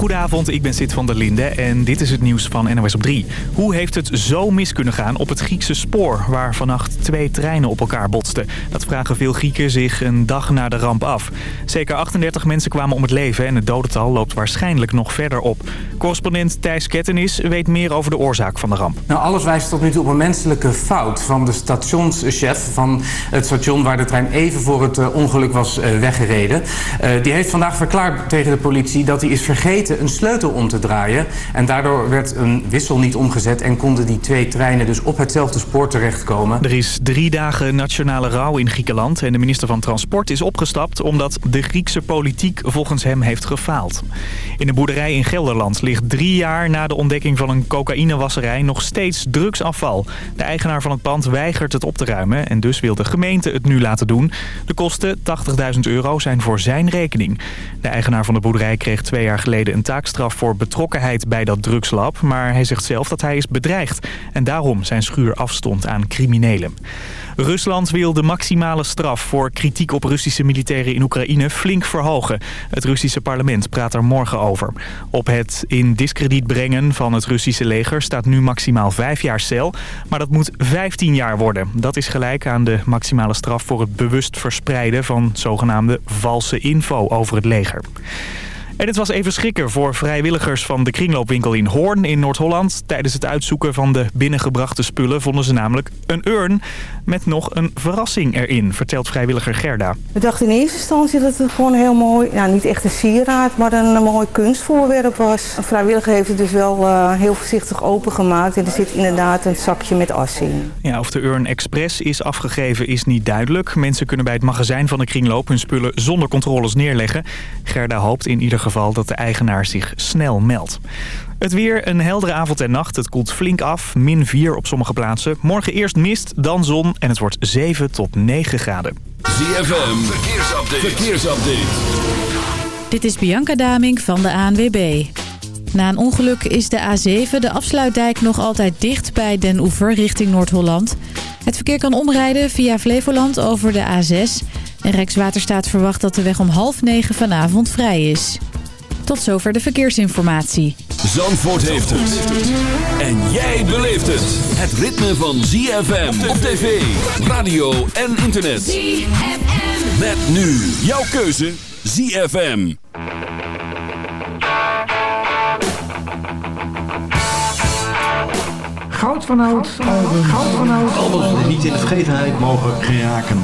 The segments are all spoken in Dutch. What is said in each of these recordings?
Goedenavond, ik ben Sid van der Linde en dit is het nieuws van NOS op 3. Hoe heeft het zo mis kunnen gaan op het Griekse spoor... waar vannacht twee treinen op elkaar botsten? Dat vragen veel Grieken zich een dag na de ramp af. Zeker 38 mensen kwamen om het leven en het dodental loopt waarschijnlijk nog verder op. Correspondent Thijs Kettenis weet meer over de oorzaak van de ramp. Nou, alles wijst tot nu toe op een menselijke fout van de stationschef... van het station waar de trein even voor het uh, ongeluk was uh, weggereden. Uh, die heeft vandaag verklaard tegen de politie dat hij is vergeten een sleutel om te draaien. En daardoor werd een wissel niet omgezet en konden die twee treinen dus op hetzelfde spoor terechtkomen. Er is drie dagen nationale rouw in Griekenland en de minister van Transport is opgestapt omdat de Griekse politiek volgens hem heeft gefaald. In een boerderij in Gelderland ligt drie jaar na de ontdekking van een cocaïnewasserij nog steeds drugsafval. De eigenaar van het pand weigert het op te ruimen en dus wil de gemeente het nu laten doen. De kosten, 80.000 euro, zijn voor zijn rekening. De eigenaar van de boerderij kreeg twee jaar geleden een taakstraf voor betrokkenheid bij dat drugslab. Maar hij zegt zelf dat hij is bedreigd en daarom zijn schuur afstond aan criminelen. Rusland wil de maximale straf voor kritiek op Russische militairen in Oekraïne flink verhogen. Het Russische parlement praat er morgen over. Op het in diskrediet brengen van het Russische leger staat nu maximaal vijf jaar cel. Maar dat moet 15 jaar worden. Dat is gelijk aan de maximale straf voor het bewust verspreiden van zogenaamde valse info over het leger. En het was even schrikken voor vrijwilligers van de kringloopwinkel in Hoorn in Noord-Holland. Tijdens het uitzoeken van de binnengebrachte spullen vonden ze namelijk een urn met nog een verrassing erin, vertelt vrijwilliger Gerda. We dachten in eerste instantie dat het gewoon heel mooi, nou niet echt een sieraad, maar een, mooi kunstvoorwerp was. Een vrijwilliger heeft het dus wel uh, heel voorzichtig opengemaakt en er zit inderdaad een zakje met as in. Ja, of de urn expres is afgegeven is niet duidelijk. Mensen kunnen bij het magazijn van de kringloop hun spullen zonder controles neerleggen. Gerda hoopt in ieder geval geval dat de eigenaar zich snel meldt. Het weer, een heldere avond en nacht. Het koelt flink af, min 4 op sommige plaatsen. Morgen eerst mist, dan zon en het wordt 7 tot 9 graden. ZFM, verkeersupdate. verkeersupdate. Dit is Bianca Daming van de ANWB. Na een ongeluk is de A7, de afsluitdijk, nog altijd dicht bij Den Oever richting Noord-Holland. Het verkeer kan omrijden via Flevoland over de A6. En Rijkswaterstaat verwacht dat de weg om half negen vanavond vrij is. Tot zover de verkeersinformatie. Zandvoort heeft het. En jij beleeft het. Het ritme van ZFM op tv, radio en internet. ZFM. Met nu jouw keuze ZFM. Goud van oud, goud van oud. Albums die niet in de vergetenheid mogen geraken.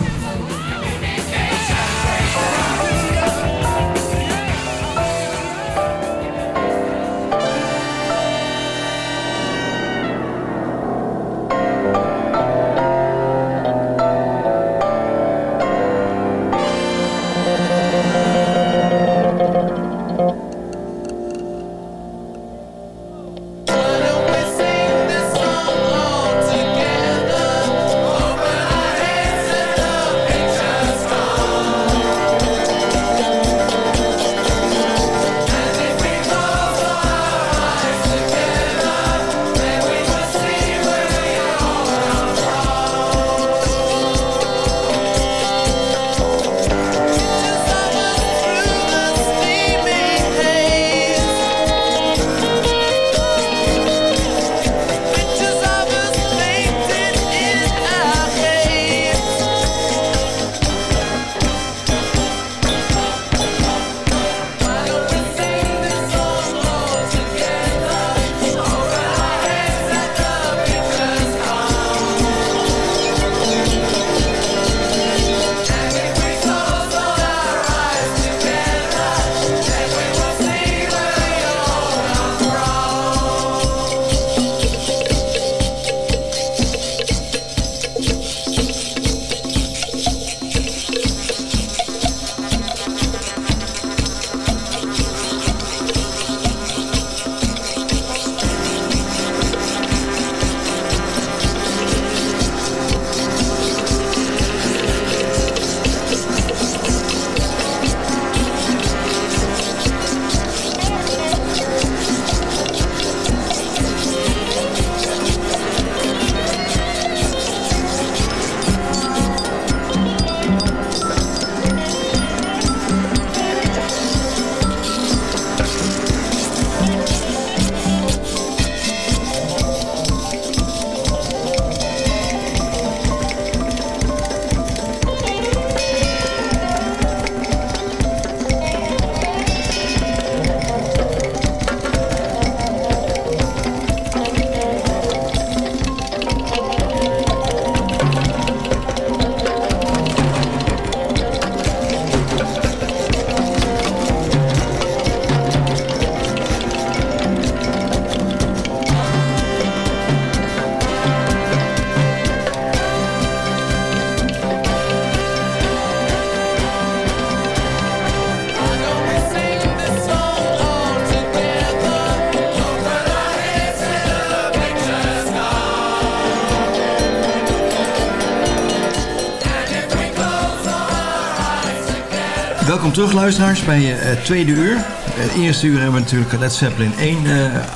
Terug luisteraars bij het tweede uur. Het eerste uur hebben we natuurlijk Led Zeppelin 1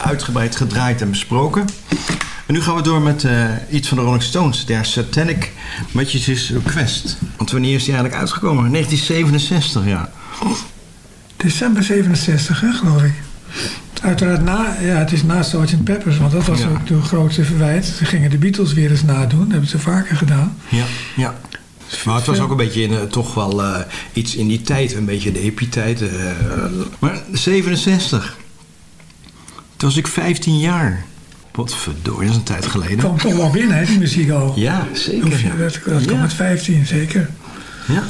uitgebreid gedraaid en besproken. En nu gaan we door met iets van de Rolling Stones. Their Satanic Majesty's Request. Want wanneer is die eigenlijk uitgekomen? 1967, ja. December 67, hè, geloof ik. Uiteraard na, ja, het is na Sgt. Peppers, want dat was ook de grootste verwijt. Ze gingen de Beatles weer eens nadoen, dat hebben ze vaker gedaan. Ja, ja. Maar het was ook een beetje in, toch wel uh, iets in die tijd, een beetje de hippie-tijd. Uh, maar 67. Toen was ik 15 jaar. Wat verdorie, dat is een tijd geleden. kwam toch wel binnen, hè, die muziek al. Ja, zeker. Ja. Dat, dat kwam met 15, zeker. Ja.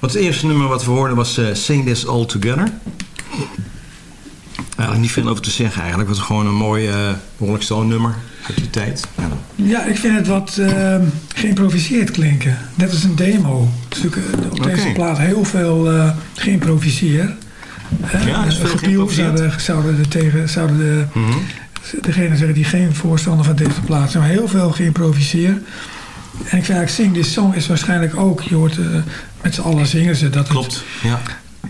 Want het eerste nummer wat we hoorden was uh, Sing This All Together. Eigenlijk niet veel over te zeggen eigenlijk. Het was gewoon een mooi uh, Rolling Stone nummer uit die tijd. Ja, ja ik vind het wat uh, geïmproviseerd klinken. Net als een demo. Natuurlijk op okay. deze plaat heel veel uh, geïmproviseerd. Ja, is veel zouden, zouden, de tegen, zouden de, mm -hmm. degene zeggen die geen voorstander van deze plaat zijn. Maar heel veel geïmproviseerd. En ik vind eigenlijk Sing This Song is waarschijnlijk ook... Je hoort met z'n allen zingen ze. Dat Klopt, het, ja.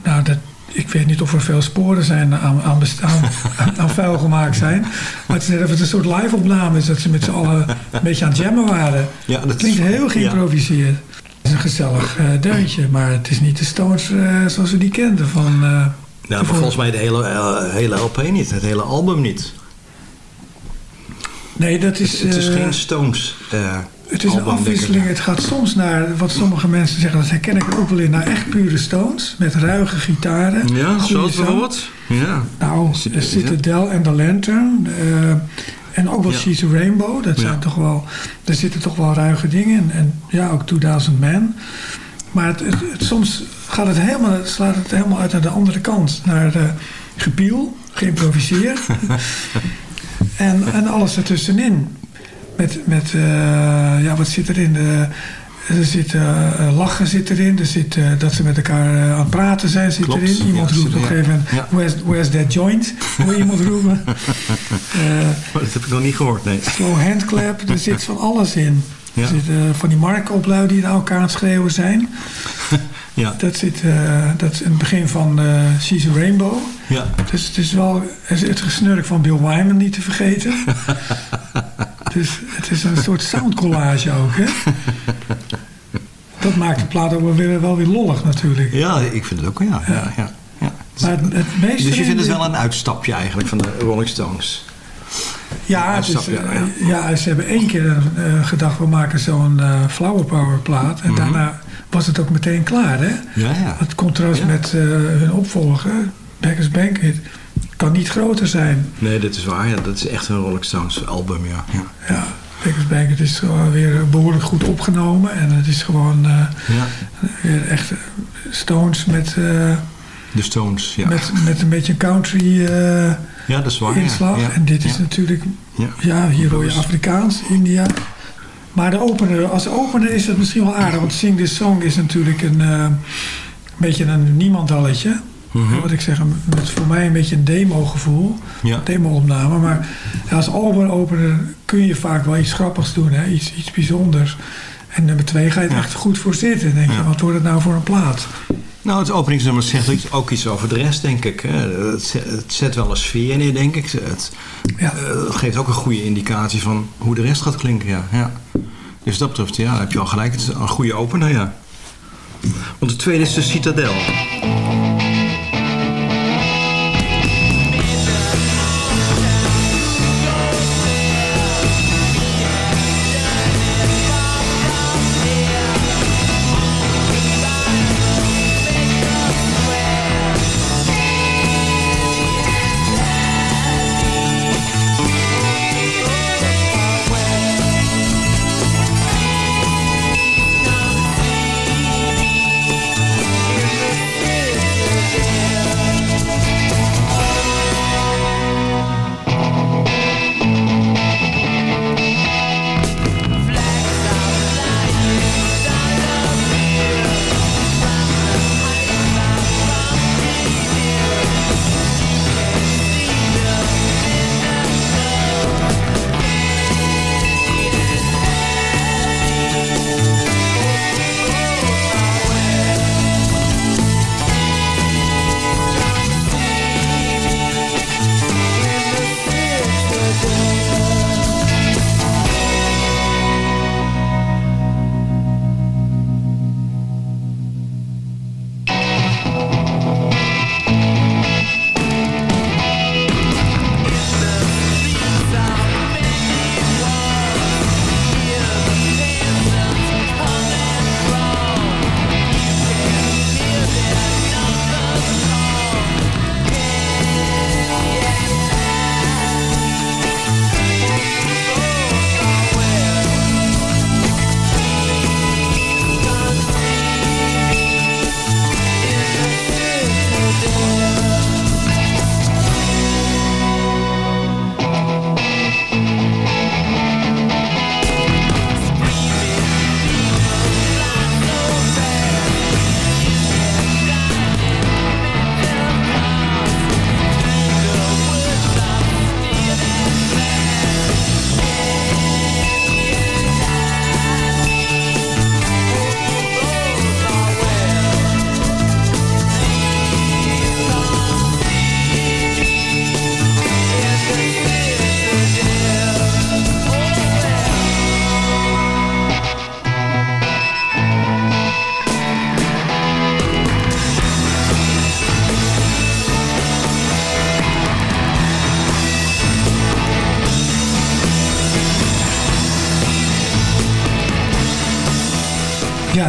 Nou, dat, ik weet niet of er veel sporen zijn aan, aan, aan, aan vuil gemaakt zijn. Maar het is net of het een soort live-opname is... dat ze met z'n allen een beetje aan het jammen waren. Ja, dat klinkt heel geïmproviseerd. Ja. Het is een gezellig uh, deuntje, maar het is niet de Stones uh, zoals we die kenden van... Uh, nou, volgens mij de hele, hele LP niet, het hele album niet. Nee, dat is... Het, het is geen Stones het is een afwisseling. Het gaat soms naar, wat sommige mensen zeggen, dat herken ik ook wel in, naar echt pure Stones. Met ruige gitaren. Ja, zoals bijvoorbeeld? Ja. Nou, Citadel en The Lantern. Uh, en ook wel ja. She's a Rainbow. Dat zijn ja. toch wel, daar zitten toch wel ruige dingen in. En ja, ook 2000 Man. Maar het, het, het, soms gaat het helemaal, slaat het helemaal uit naar de andere kant. Naar uh, gepiel, geïmproviseerd. en, en alles ertussenin met, met uh, ja, wat zit erin? De, er zit uh, lachen zit erin. Er zit uh, dat ze met elkaar aan het praten zijn zit Klopt. erin. Iemand ja, roept op een gegeven moment, ja. where's, where's that joint? Hoor iemand roepen. dat heb ik nog niet gehoord, nee. Slow handclap, er zit van alles in. Ja. Er zit van die markoplui die naar elkaar aan het schreeuwen zijn. ja. Dat zit dat is in het begin van She's a Rainbow. Ja. Dus het is wel het gesnurk van Bill Wyman niet te vergeten. Dus het is een soort soundcollage ook, hè? Dat maakt de plaat ook wel weer, wel weer lollig natuurlijk. Ja, ik vind het ook, ja. ja. ja, ja. Maar het, het meeste dus je vindt het wel een uitstapje eigenlijk van de Rolling Stones? Ja, is, ja, ja, ze hebben één keer uh, gedacht, we maken zo'n uh, Flower Power plaat. En mm -hmm. daarna was het ook meteen klaar, hè? Ja, ja. Het contrast met hun opvolger, Beggars Banquet kan niet groter zijn. Nee, dat is waar. Ja, dat is echt een Rolling Stones album, ja. Ja, ja Beggars Banquet is gewoon weer behoorlijk goed opgenomen. En het is gewoon uh, ja. weer echt Stones met... Uh, de Stones, ja. Met, met een beetje country uh, ja, dat is waar, inslag. Ja. En dit is natuurlijk... Ja, hier hoor je Afrikaans, India. Maar de opener, als opener is het misschien wel aardig. Want Sing This Song is natuurlijk een, een beetje een niemandalletje. Mhm. Mm -hmm. Wat ik zeg, met voor mij een beetje een demo-gevoel. Ja. Demo-opname. Maar als albumopener kun je vaak wel iets grappigs doen. Hè? Iets, iets bijzonders. En nummer twee ga je er Ja. echt goed voor zitten. denk je, Ja. wat wordt het nou voor een plaat? Nou, het openingsnummer zegt ook iets over de rest, denk ik. Het zet, het wel een sfeer neer, denk ik. Het, Ja. het geeft ook een goede indicatie van hoe de rest gaat klinken, ja. ja. Dus dat betreft, ja, heb je al gelijk. Het is een goede opener, ja. Want de tweede is de Citadel.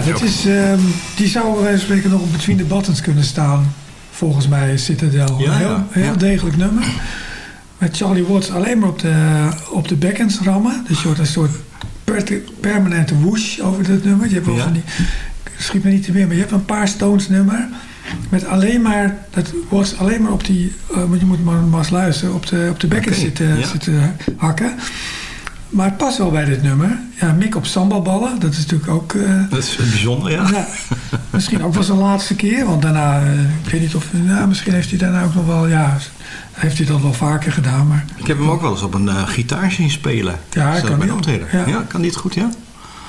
Dat is, ehm, die zou bij wijze van spreken nog op Between the Buttons kunnen staan. Volgens mij Citadel. Ja, een heel, ja, heel degelijk nummer. Met Charlie Watts alleen maar op de, op de backends rammen. Dus je hoort een soort per- permanente whoosh over dat nummer. Je hebt wel van die, schiet me niet te meer, maar je hebt een paar Stones nummer. Met alleen maar, dat Watts alleen maar op die, want je moet maar, eens luisteren, op de, op de Oké, zitten, ja. zitten hakken. Maar het past wel bij dit nummer. Ja, Mick op sambalballen, dat is natuurlijk ook... eh, Dat is bijzonder, ja. ja, misschien ook wel zijn laatste keer. Want daarna, eh, ik weet niet of... Nou, misschien heeft hij daarna ook nog wel... Ja, heeft hij dat wel vaker gedaan. Maar Ik heb hem ook wel eens op een eh, gitaar zien spelen. Ja, hij kan optreden. ja. Ja. kan die het goed, ja?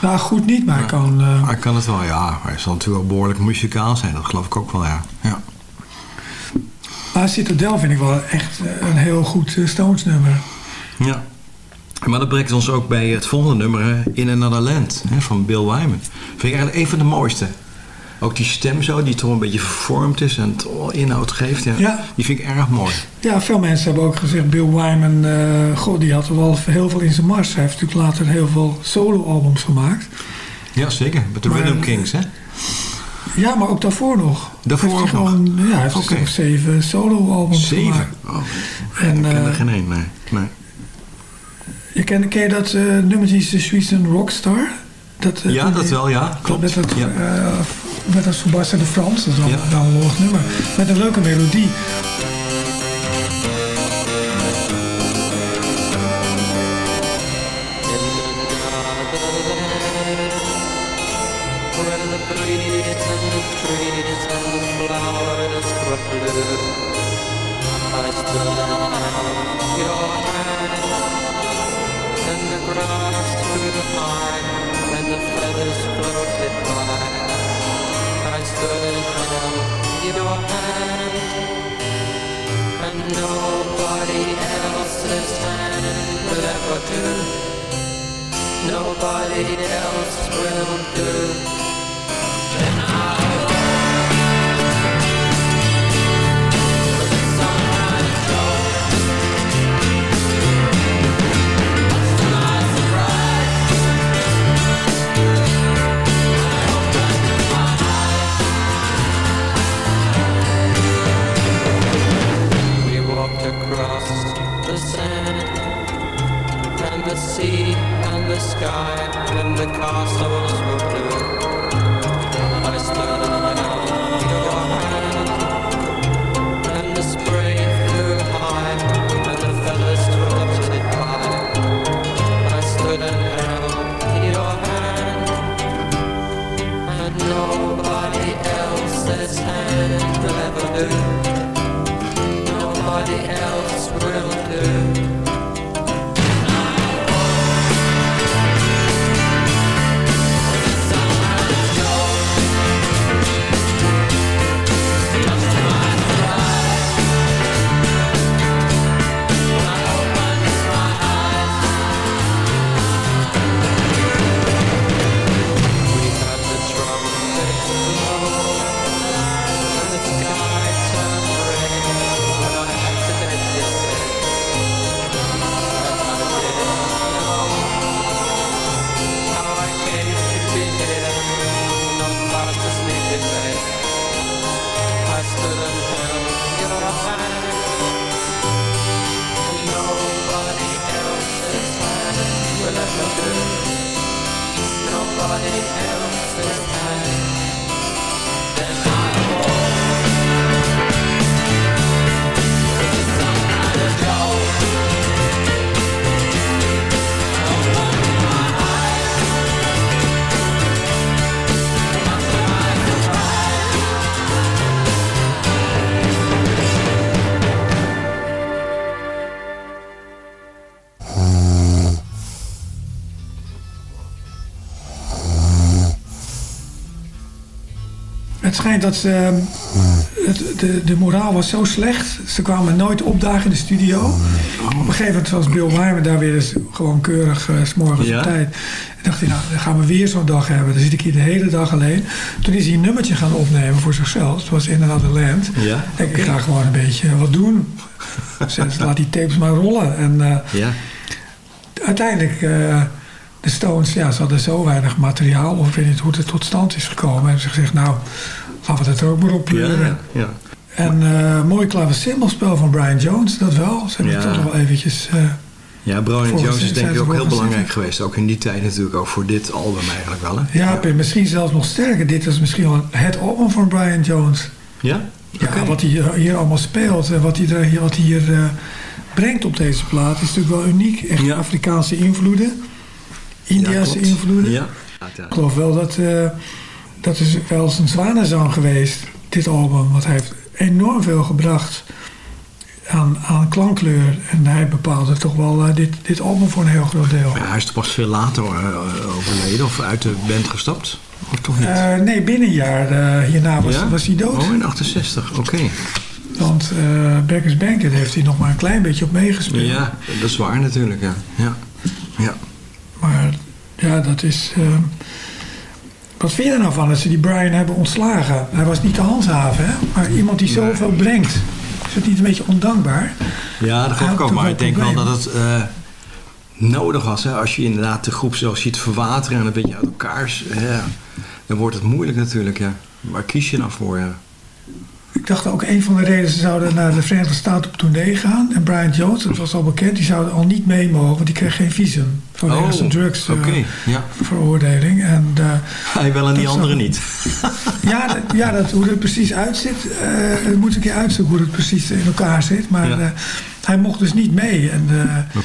nou, goed niet, maar hij kan... Hij kan het wel, ja. Hij zal natuurlijk wel behoorlijk muzikaal zijn. Dat geloof ik ook wel, ja. ja. maar Citadel vind ik wel echt een heel goed Stones nummer. Ja. Maar dat brengt ons ook bij het volgende nummer, hè, In Another Land, hè, van Bill Wyman. Vind ik eigenlijk een van de mooiste. Ook die stem zo, die toch een beetje vervormd is en toch inhoud geeft. Ja. Ja. Die vind ik erg mooi. Ja, veel mensen hebben ook gezegd... Bill Wyman, eh goh, die had wel heel veel in zijn mars. Hij heeft natuurlijk later heel veel solo-albums gemaakt. Ja, zeker. Met de Maar- Rhythm Kings, hè? Ja, maar ook daarvoor nog. Daarvoor Heeft hij ook nog? Ja, hij heeft Oké. nog zeven solo-albums Zeven. gemaakt. Oh, En, ik ken er eh, geen één, nee. nee. Je ken, ken je dat eh nummertje, is de Sweden Rockstar? Dat, eh, Ja, dat wel, ja. Klopt. Met dat, Ja. eh, met dat Sebastian de Frans, dat is wel, Ja. wel een lollig nummer. Met een leuke melodie. Breeze and The grass grew high and the feathers floated by I stood and held your hand And nobody else's hand will ever do Nobody else will do Het schijnt dat ze, ehm, het, de, de moraal was zo slecht. Ze kwamen nooit opdagen in de studio. Op een gegeven moment was Bill Wyman daar weer eens gewoon keurig uh, s morgens Ja. op tijd. En dacht hij, nou, dan gaan we weer zo'n dag hebben. Dan zit ik hier de hele dag alleen. Toen is hij een nummertje gaan opnemen voor zichzelf. Het was In Another Land. Ja, Ik denk, ik ga gewoon een beetje wat doen. Zet- Laat die tapes maar rollen. En eh, Ja. uiteindelijk eh, de Stones, ja, ze hadden zo weinig materiaal, of ik weet niet hoe het tot stand is gekomen. Hebben ze gezegd, nou, laten we dat ook maar op pleuren. Ja, ja. En uh, mooi klaversymbelspel van Brian Jones, dat wel. Ze hebben Ja. toch wel eventjes... eh, Ja, Brian Jones is denk ik ook heel belangrijk geweest. Ook in die tijd natuurlijk, ook voor dit album eigenlijk wel. Hè? ja, misschien zelfs nog sterker. Dit is misschien wel het album van Brian Jones. Ja? Ja, wat hij hier- allemaal speelt en wat hij, hier- wat hij hier eh, brengt op deze plaat is natuurlijk wel uniek. Echt Ja. Afrikaanse invloeden, Indiase klopt. invloeden. Ja. Ik geloof wel dat eh, dat is wel zijn zwanenzang geweest, dit album. Want hij heeft enorm veel gebracht aan, aan klankkleur. En hij bepaalde toch wel eh, dit, dit album voor een heel groot deel. Ja, hij is toch pas veel later eh, overleden of uit de band gestapt? Of toch niet? Nee, binnen een jaar hierna was, Ja? was hij dood. Oh, in 68, oké. Want Beckers Banquet heeft hij nog maar een klein beetje op meegespeeld. Ja, dat is waar natuurlijk, ja. ja. ja. Maar ja, dat is... eh, wat vind je er nou van dat ze die Brian hebben ontslagen? Hij was niet te handhaven, hè? Maar iemand die zoveel brengt. Is het niet een beetje ondankbaar? Ja, dat geloof ik ook. Maar ik denk wel dat het eh, nodig was. Hè? Als je inderdaad de groep zo ziet verwateren en een beetje uit elkaar... Ja, dan wordt het moeilijk natuurlijk, ja. Waar kies je nou voor, ja? Ik dacht ook een van de redenen ze zouden naar de Verenigde Staten op tournee gaan. En Brian Jones, dat was al bekend, die zouden al niet mee mogen. Want die kreeg geen visum vanwege Oh, zijn drugs eh, oké, ja. veroordeling. En, eh, Hij wel en die dat andere niet. Ja, dat, ja dat, hoe het precies uitzit. ik moet een keer uitzoeken hoe het precies in elkaar zit. Maar Ja. hij mocht dus niet mee. En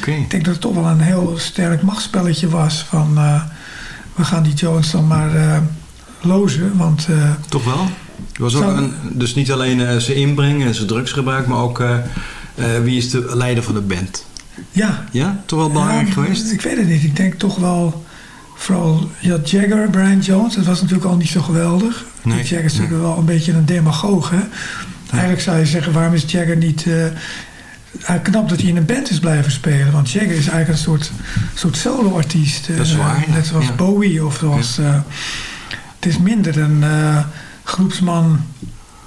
ik denk dat het toch wel een heel sterk machtsspelletje was. Van we gaan die Jones dan maar lozen. Want Toch wel? Was ook een, dus niet alleen eh, zijn inbreng en zijn drugsgebruik, maar ook eh, eh, wie is de leider van de band? ja. Ja, toch wel belangrijk Ja, geweest? Ik weet het niet. Ik denk toch wel... Vooral ja, Jagger, Brian Jones. Dat was natuurlijk al niet zo geweldig. Nee, Jagger is nee. natuurlijk wel een beetje een demagoog. Hè? Eigenlijk zou je zeggen, waarom is Jagger niet... hij knap dat hij in een band is blijven spelen. Want Jagger is eigenlijk een soort, soort solo-artiest. Dat is waar, ja. Net zoals Ja. Bowie. Of zoals, eh, het is minder een groepsman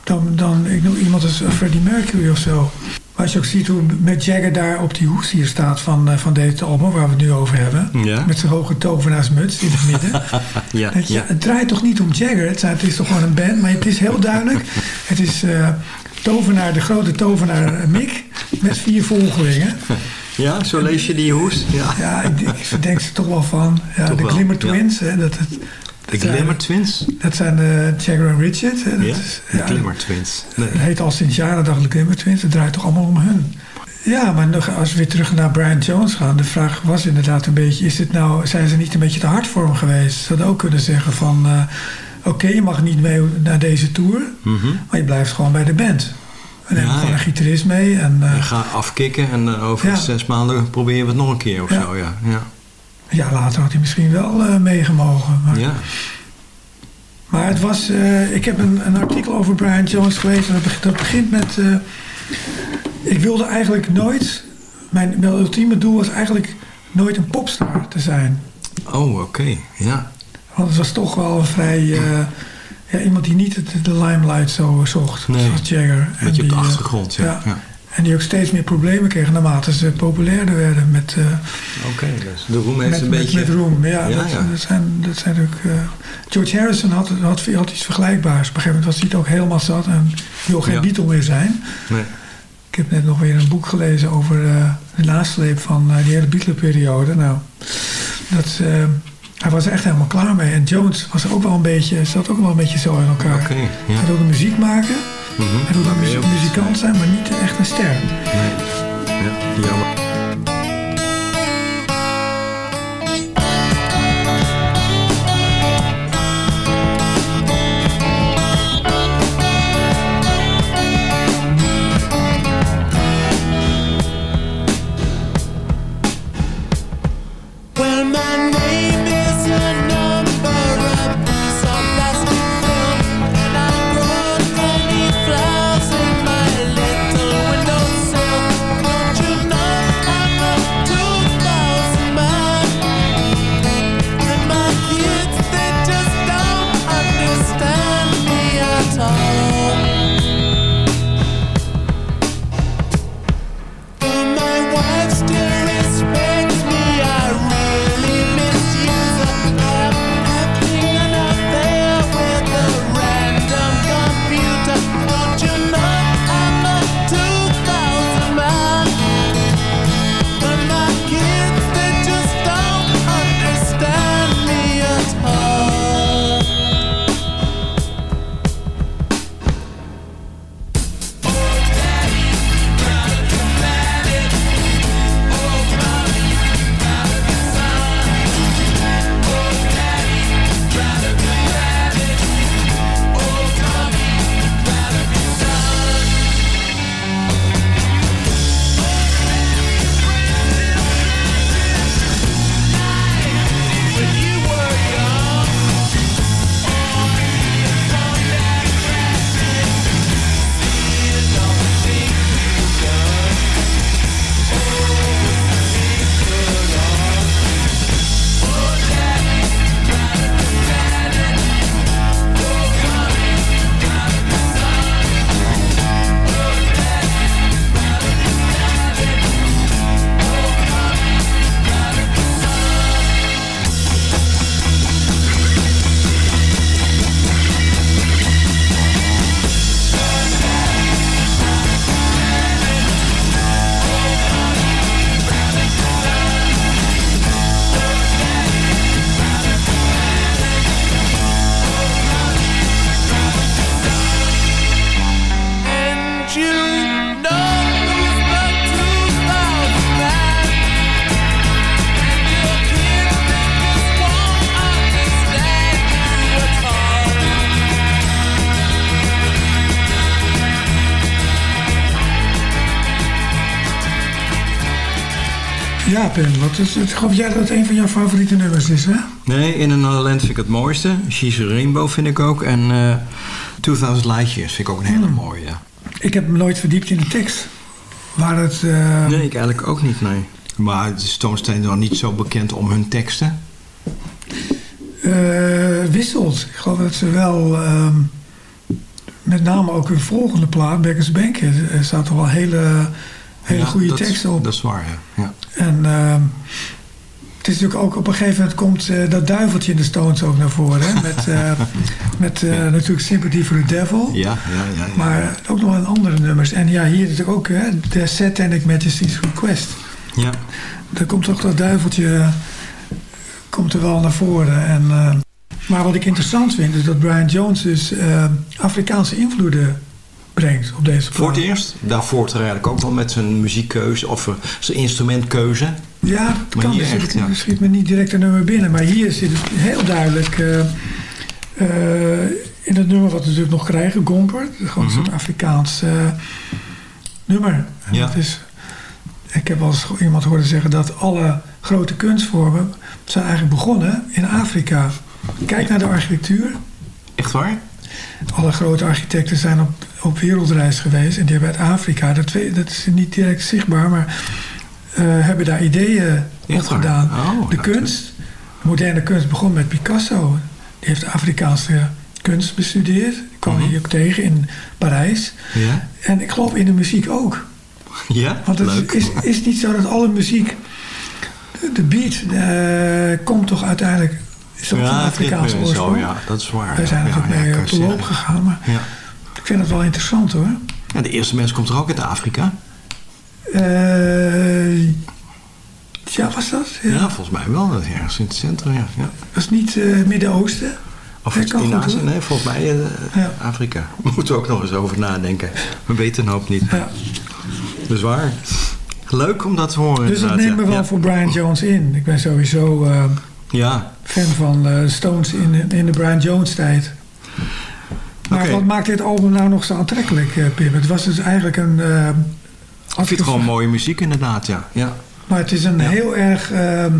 dan, dan ik noem iemand als Freddie Mercury of zo. Maar als je ook ziet hoe met Jagger daar op die hoes hier staat van, eh, van deze album waar we het nu over hebben. Ja. Met zijn hoge tovenaarsmuts in het midden. Ja, denk je, ja. Het draait toch niet om Jagger? Het, is toch gewoon een band, maar het is heel duidelijk. Het is eh, tovenaar, de grote tovenaar eh, Mick met vier volgelingen. ja, zo lees je die hoes? Ja. Ja, ik, denk- ik verdenk ze toch wel van. Ja, Toch de Glimmer. Twins. Hè, dat, het, De Glimmer Twins? dat zijn de Jagger en Richard. Hè, dat Ja, is- de Glimmer Twins. Nee. Het heet al sinds jaren dag de Glimmer Twins. Het draait toch allemaal om hun. Ja, maar nog, als we weer terug naar Brian Jones gaan. De vraag was inderdaad een beetje... Is dit nou, zijn ze niet een beetje te hard voor hem geweest? Ze hadden ook kunnen zeggen van... eh, Oké, je mag niet mee naar deze tour. Mhm. Maar je blijft gewoon bij de band. We nemen Ja, gewoon ja. een gitarist mee. En, eh, En ga afkicken en eh, over Ja. zes maanden proberen we het nog een keer of zo. Ja. Ja. Een jaar later had hij misschien wel eh, meegemogen. Maar, ja. maar het was... eh, ik heb een, een artikel over Brian Jones gelezen. en Dat, beg- dat begint met... eh, ik wilde eigenlijk nooit... Mijn, mijn ultieme doel was eigenlijk nooit een popstar te zijn. Oh, oké. Ja. Want het was toch wel een vrij... ja, iemand die niet het- de limelight zo zocht. Nee. Zoals Jagger. En Beetje op de die, achtergrond, ja. ja. En die ook steeds meer problemen kregen naarmate ze populairder werden met, eh, Oké, dus de roem heeft met, een met, beetje... met roem. Ja, Ja, dat, ja. dat zijn, dat zijn ook... eh, George Harrison had, had, had iets vergelijkbaars. Op een gegeven moment was hij het ook helemaal zat en wil geen Ja. Beatle meer zijn. Nee. Ik heb net nog weer een boek gelezen over eh, de nasleep van die hele Beatle-periode. Nou, dat, hij was er echt helemaal klaar mee. En Jones was ook wel een beetje, zat ook wel een beetje zo in elkaar. Oké, ja. Hij wilde muziek maken. Hij wilde Maar muzie- meer op- muzikant zijn, maar niet echt een ster. Nee. Ja, jammer. Wat is het? Geloof jij dat het een van jouw favoriete nummers is, hè? Nee, In Another Land vind ik het mooiste. She's a Rainbow vind ik ook. En eh 2000 Light Years vind ik ook een hele mooie. Ja. Ik heb me nooit verdiept in de tekst. Waar het... eh, Nee, ik eigenlijk ook niet, nee. Maar de Stones zijn dan niet zo bekend om hun teksten. eh, wisselt. Ik geloof dat ze wel... ehm, met name ook hun volgende plaat, Beckers Bank, er staat toch wel hele, hele Ja, goede is- teksten op. Dat is waar, ja. ja. En ehm, het is natuurlijk ook op een gegeven moment komt eh, dat duiveltje in de Stones ook naar voren. Hè? Met, eh, met eh, natuurlijk Sympathy for the Devil. Ja, ja, ja. ja. Maar ook nog wel in andere nummers. En ja, hier is het ook hè, The Satanic Majesty's Request. ja. Daar komt toch dat duiveltje komt er wel naar voren. En, eh, maar wat ik interessant vind is dat Brian Jones dus eh, Afrikaanse invloeden brengt op deze Voor plaat. het eerst. Daarvoor er eigenlijk ook wel met zijn muziekkeuze of eh, zijn instrumentkeuze. Ja, dat Maar kan. hier echt, het ja. schiet me niet direct een nummer binnen. Maar hier zit het heel duidelijk eh, eh, in het nummer wat we natuurlijk nog krijgen, Gomper. Gewoon een soort Afrikaans nummer. En Mhm. Ja. dat is, ik heb wel eens iemand horen zeggen dat alle grote kunstvormen zijn eigenlijk begonnen in Afrika. Kijk naar de architectuur. Echt waar? Alle grote architecten zijn op, op wereldreis geweest en die hebben uit Afrika, dat, dat is niet direct zichtbaar, maar eh, hebben daar ideeën op gedaan. Oh, de kunst, moderne kunst begon met Picasso. Die heeft Afrikaanse kunst bestudeerd. Die kwam Mhm. hier ook tegen in Parijs. Ja. En ik geloof in de muziek ook. Ja, Want het leuk. is, is niet zo dat alle muziek, de, de beat, eh, komt toch uiteindelijk is ook van ja, het Afrikaanse oorsprong. ja, dat is waar. Wij zijn natuurlijk mee kan op de loop gegaan, maar Ja. ik vind het wel interessant hoor. Ja, de eerste mens komt er ook uit Afrika. Eh, ja, was dat? Ja. Ja, volgens mij wel. Dat ergens in het centrum, ja. ja. Was niet eh, Midden-Oosten? Of Dat kan in Azië? Nee, volgens mij eh, Ja. Afrika. Moeten we ook nog eens over nadenken. We weten een hoop niet. Ja. Dat is waar. Leuk om dat te horen. Dus dat neemt me wel voor Brian Jones in. Ik ben sowieso eh, Ja, fan van eh, Stones in, in de Brian Jones tijd. Maar wat maakt dit album nou nog zo aantrekkelijk, eh, Pim? Het was dus eigenlijk een... eh, ik vind het gewoon mooie muziek inderdaad, ja. ja. Maar het is een heel erg ehm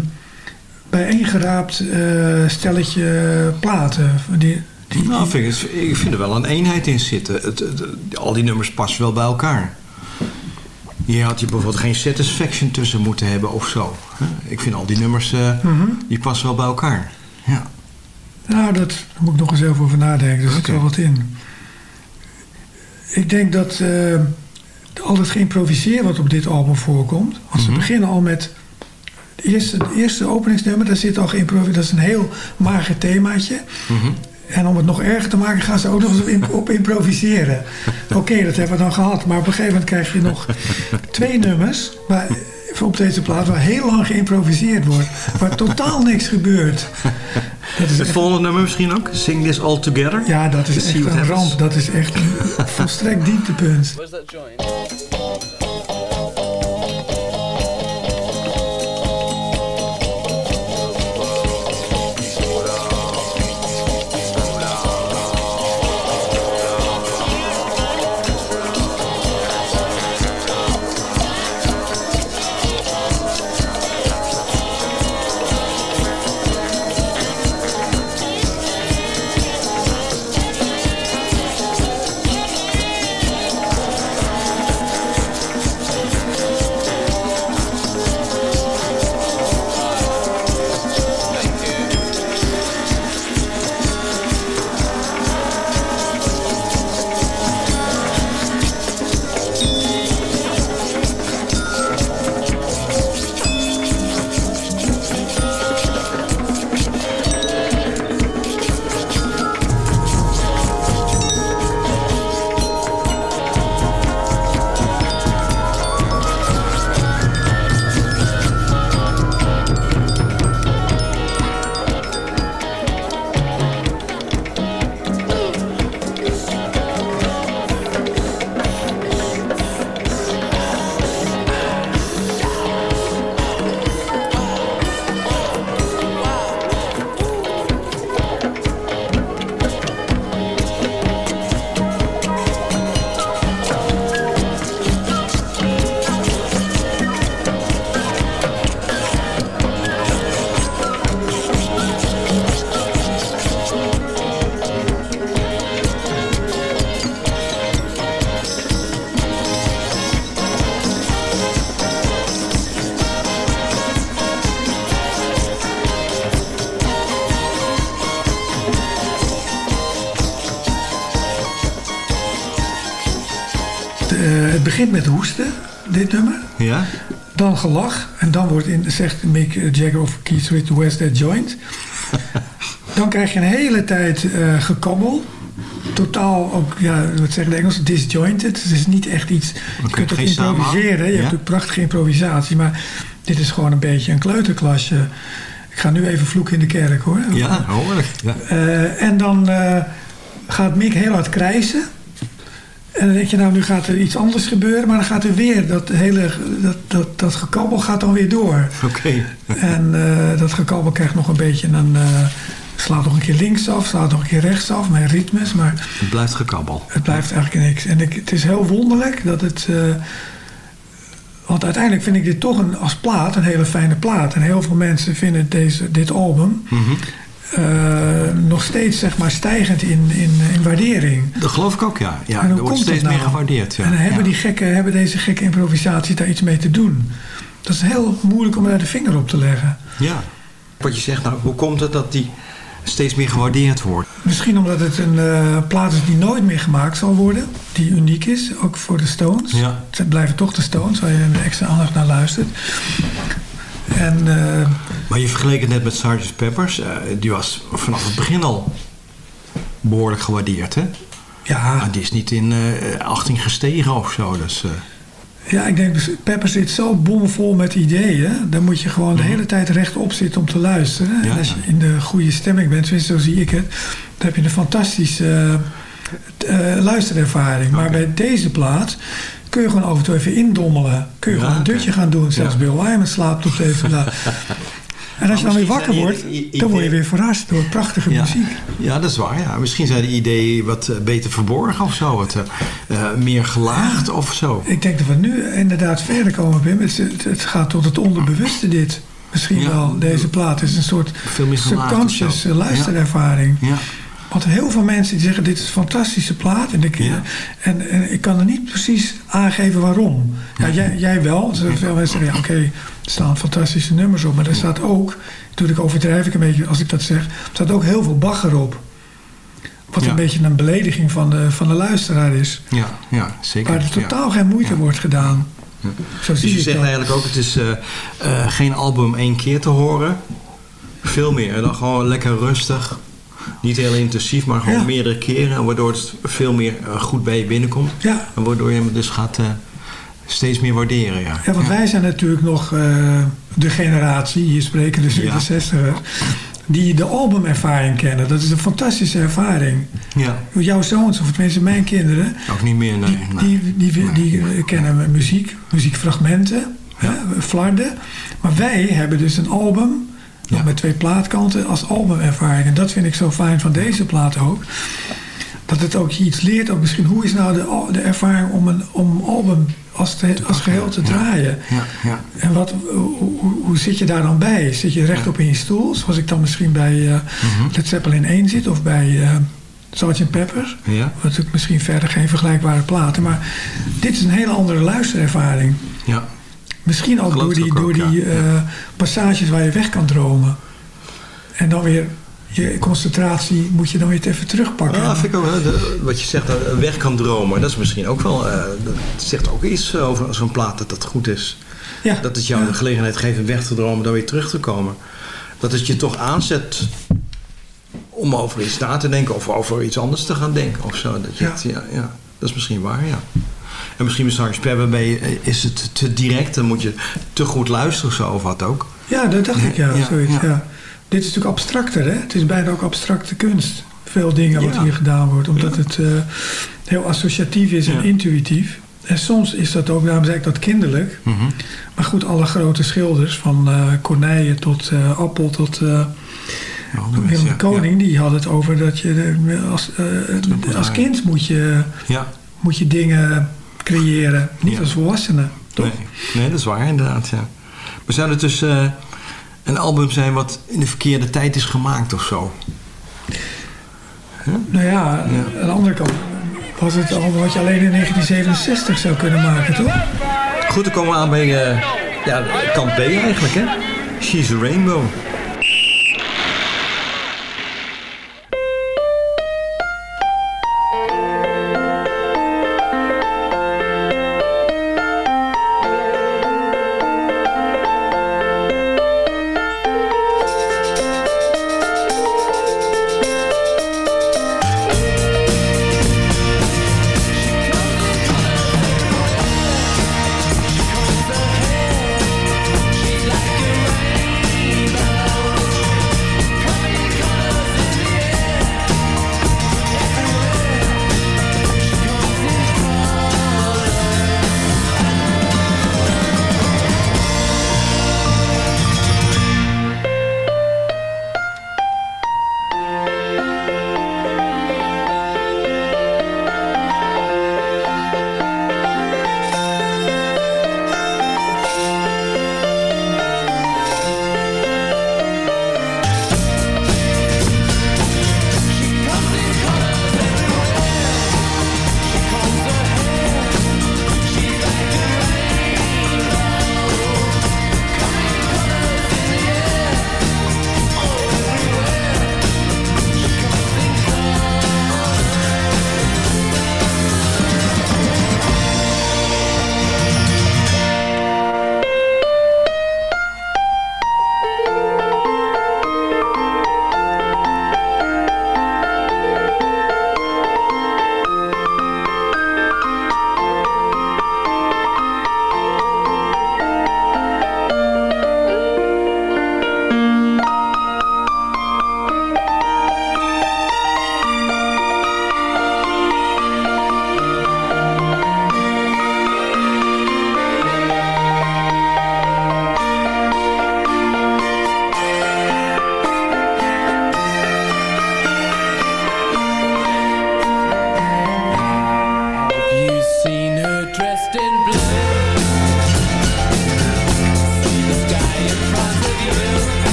bijeengeraapt stelletje platen. Die, die, Nou, vind ik, ik vind er wel een eenheid in zitten. Het, het- al die nummers passen wel bij elkaar. Hier had je bijvoorbeeld geen satisfaction tussen moeten hebben of zo. Ik vind al die nummers, eh, Mhm. die passen wel bij elkaar. Ja. Nou, dat, daar moet ik nog eens even over nadenken. Er zit wel wat in. Ik denk dat eh, al het geïmproviseerd wat op dit album voorkomt. Want ze Mhm. beginnen al met... Het eerste, het eerste openingsnummer, daar zit al geïmproviseerd. Dat is een heel mager themaatje. Mhm. En om het nog erger te maken, gaan ze ook nog eens op, im- op improviseren. Oké, dat hebben we dan gehad. Maar op een gegeven moment krijg je nog twee nummers... Waar, op deze plaat waar heel lang geïmproviseerd wordt. Waar totaal niks gebeurt. Dat is Het echt- volgende nummer misschien ook? Sing This All Together? ja, dat is echt een ramp. Dat is echt een volstrekt dieptepunt. Hoesten, dit nummer. Ja? Dan gelach. En dan wordt in, zegt Mick Jagger of Keith Richards, where's that joint? dan krijg je een hele tijd eh gekabbel. Totaal ook, ja, wat zeggen de Engelsen, disjointed. Het is niet echt iets, je kunt het geen improviseren. Je ja? hebt ook prachtige improvisatie. Maar dit is gewoon een beetje een kleuterklasje. Ik ga nu even vloeken in de kerk hoor. Ja, hoor. Ja. Eh, en dan eh, gaat Mick heel hard krijsen. En dan denk je, nou, nu gaat er iets anders gebeuren. Maar dan gaat er weer, dat hele, dat, dat, dat gekabbel gaat dan weer door. Oké. En eh, dat gekabbel krijgt nog een beetje een... eh, slaat nog een keer linksaf, slaat nog een keer rechtsaf. Met ritmes, maar Het blijft gekabbel. het blijft eigenlijk niks. En ik, het is heel wonderlijk dat het... eh, want uiteindelijk vind ik dit toch een, als plaat een hele fijne plaat. En heel veel mensen vinden deze, dit album... Mhm. Nog steeds zeg maar, stijgend in, in, in waardering. Dat geloof ik ook, ja. ja En hoe er wordt komt steeds meer nou? gewaardeerd. Ja. En dan hebben, Ja. die gekke, hebben deze gekke improvisaties daar iets mee te doen. Dat is heel moeilijk om daar de vinger op te leggen. Ja. Wat je zegt, nou, hoe komt het dat die steeds meer gewaardeerd wordt? Misschien omdat het een eh, plaat is die nooit meer gemaakt zal worden. Die uniek is, ook voor de Stones. Ja. Het blijven toch de Stones, waar je extra aandacht naar luistert. En eh, Maar je vergeleek het net met Sgt. Peppers. eh, die was vanaf het begin al behoorlijk gewaardeerd, hè? ja, Maar die is niet in eh 18 gestegen of zo. Dus, ja, ik denk, dus Pepper zit zo bomvol met ideeën. Daar moet je gewoon de hele tijd rechtop zitten om te luisteren. Mhm. Ja. En als je in de goede stemming bent, tenminste, zo zie ik het... dan heb je een fantastische luisterervaring. Maar bij deze plaat kun je gewoon af en toe even indommelen. Kun je Ja, gewoon een dutje gaan doen. Zelfs. Bill Wyman slaapt op deze. En als je dan weer wakker wordt, dan word je weer verrast door prachtige muziek. ja, dat is waar. Ja. Misschien zijn de ideeën wat eh, beter verborgen of zo. Wat eh, eh, meer gelaagd of zo. Ik denk dat we nu inderdaad verder komen, Pim. Het, het, gaat tot het onderbewuste dit. Misschien Ja. wel, deze plaat. Is een soort subconscious luisterervaring. Ja. Want heel veel mensen die zeggen, dit is een fantastische plaat. En ik, Ja. en, en ik kan er niet precies aangeven waarom. Ja, jij, jij wel. Zijn veel mensen zeggen, ja, oké, er staan fantastische nummers op. Maar er staat ook, natuurlijk overdrijf ik een beetje als ik dat zeg... er staat ook heel veel bagger op. Wat een beetje een belediging van de, van de luisteraar is. Ja, ja, zeker. Waar er totaal geen moeite wordt gedaan. Zo Dus je zegt eigenlijk ook, het is eh, eh, geen album één keer te horen. Veel meer. Dan gewoon lekker rustig. Niet heel intensief, maar gewoon Ja. meerdere keren. Waardoor het veel meer eh, goed bij je binnenkomt. Ja. En waardoor je hem dus gaat eh, steeds meer waarderen. Ja, Ja, want wij zijn natuurlijk nog eh, de generatie, hier spreken de 67 die de albumervaring kennen. Dat is een fantastische ervaring. ja. Jouw zoons, of tenminste mijn kinderen, ook niet meer. Nee, nee. die, die, die, kennen muziek, muziekfragmenten, hè, flarden. Maar wij hebben dus een album, nog Ja. met twee plaatkanten, als albumervaring. En dat vind ik zo fijn van deze plaat ook. Dat het ook je iets leert, ook misschien hoe is nou de, de ervaring om een, om album als, te- als geheel te draaien. Ja, ja. En wat, hoe, hoe- zit je daar dan bij? Zit je rechtop in je stoel, zoals ik dan misschien bij eh Led Zeppelin 1 zit, of bij eh Sgt. Pepper? Ja. Wat natuurlijk misschien verder geen vergelijkbare platen, maar dit is een hele andere luisterervaring. ja. Misschien ook door die, ook door die ja. eh, passages waar je weg kan dromen. En dan weer je concentratie moet je dan weer even terugpakken. Ja, vind ik ook, de- wat je zegt, dat weg kan dromen. Dat is misschien ook wel, eh, dat zegt ook iets over zo'n plaat dat dat goed is. ja, Dat het jou ja. de gelegenheid geeft om weg te dromen, dan weer terug te komen. Dat het je toch aanzet om over iets na te denken of over iets anders te gaan denken of zo. Dat, je Ja. het- ja, ja, dat is misschien waar, ja. En misschien. Pepper ben je- is het te direct, dan moet je te goed luisteren of zo, of wat ook. Ja, dat dacht ik, ja. Ja, zoiets, ja. ja. Dit is natuurlijk abstracter, hè? Het is bijna ook abstracte kunst. Veel dingen wat hier gedaan wordt, omdat het eh, heel associatief is en intuïtief. En soms is dat ook, daarom zei ik dat kinderlijk. Mhm. Maar goed, alle grote schilders, van eh Corneille tot eh, Appel tot Ja, Willem ja, de Koning, die hadden het over dat je als, als kind moet je, Ja, moet je dingen creëren, niet Ja. als volwassene. Toch? nee, nee, dat is waar inderdaad, ja. Maar zou het dus eh, een album zijn wat in de verkeerde tijd is gemaakt of zo? Nou ja, aan de andere kant was het al wat je alleen in 1967 zou kunnen maken, toch? Goed, dan komen we aan bij eh, ja, kant B eigenlijk, hè? She's a Rainbow.